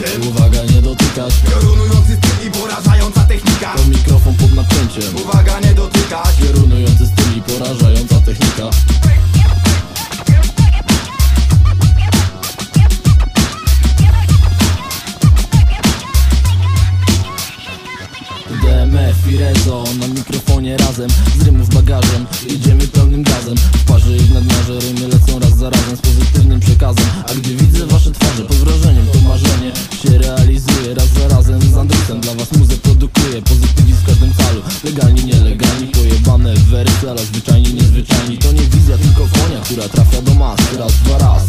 napięciem Uwaga, nie dotykać. Piorunujący styl i porażająca technika. To mikrofon pod napięciem. Uwaga, nie dotykać. Piorunujący styl i porażająca technika. DMF i Rezo na mikrofonie razem. Z rymów bagażem. Jedziemy pełnym gazem. W parze i w nadmiarze rymy lecą raz za razem calu Legalnie, nielegalnie Pojebane wersy, ale zwyczajnie, niezwyczajni. To nie wizja, tylko konia, która trafia do mas. Raz, dwa, raz.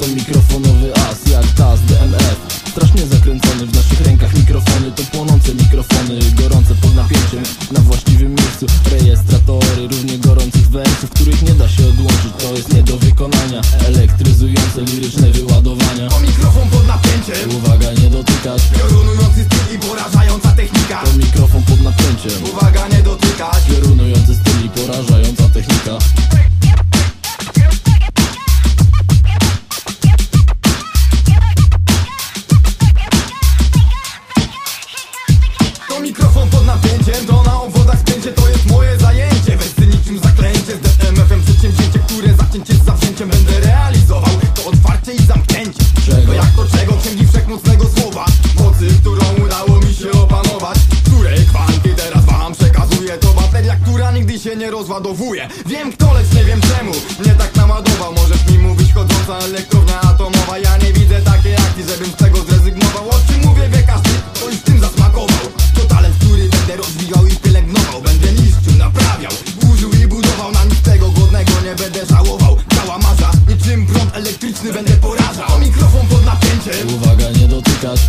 To mikrofonowy as, jak tas DMF Strasznie zakręcony w naszych rękach. Mikrofony To płonące mikrofony, gorące pod napięciem. Na właściwym miejscu. Rejestratory Równie gorących wersów, których nie da się odłączyć. To jest nie do wykonania. Elektryzujące liryczne wyładowania Piorunujący styl i porażająca technika nigdy się nie rozładowuje. Wiem kto, lecz nie wiem czemu. Mnie tak naładował, możesz mi mówić chodząca elektrownia atomowa. Ja nie widzę takiej akcji, żebym z tego zrezygnował. O czym mówię wie każdy, to już tym zasmakował. To talent, który będę rozwijał i pielęgnował. Będę niszczył, naprawiał, burzył i budował. Na nic tego godnego nie będę żałował. Cała marza, niczym prąd elektryczny będę porażał. To mikrofon pod napięciem. Uwaga, nie dotykać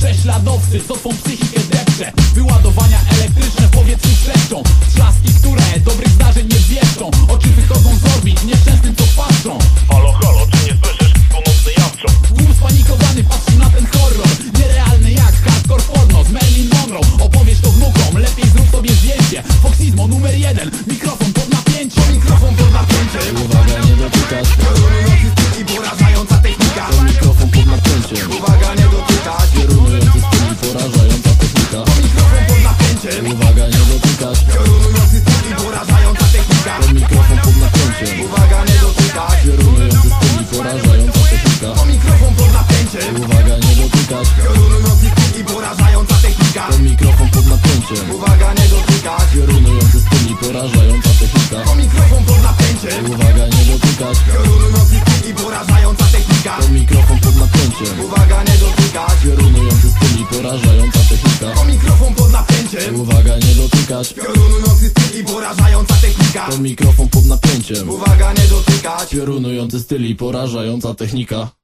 prześladowcy, co twą psychikę depcze. Wyładowania elektryczne w powietrzu trzeszczą Trzaski, które dobrych zdarzeń nie zwieszczą Oczy wychodzą z orbit, nieszczęsnym co patrzą Halo, halo, czy nie słyszysz? Północny jawczą Tłum spanikowany patrzy na ten horror. Nierealny jak hardcore porno z Marilyn Monroe. Opowiesz to wnukom, lepiej zrób sobie zdjęcie. Foxizmo numer jeden, Uwaga, nie dotykać. Piorunujący styl i porażająca technika. To mikrofon pod napięciem. Uwaga, nie dotykać. Piorunujący styl i porażająca technika. To mikrofon pod napięciem. Uwaga, nie dotykać. Piorunujący styl i porażająca technika. To mikrofon pod napięciem. Uwaga, nie dotykać. Piorunujący styl i porażająca technika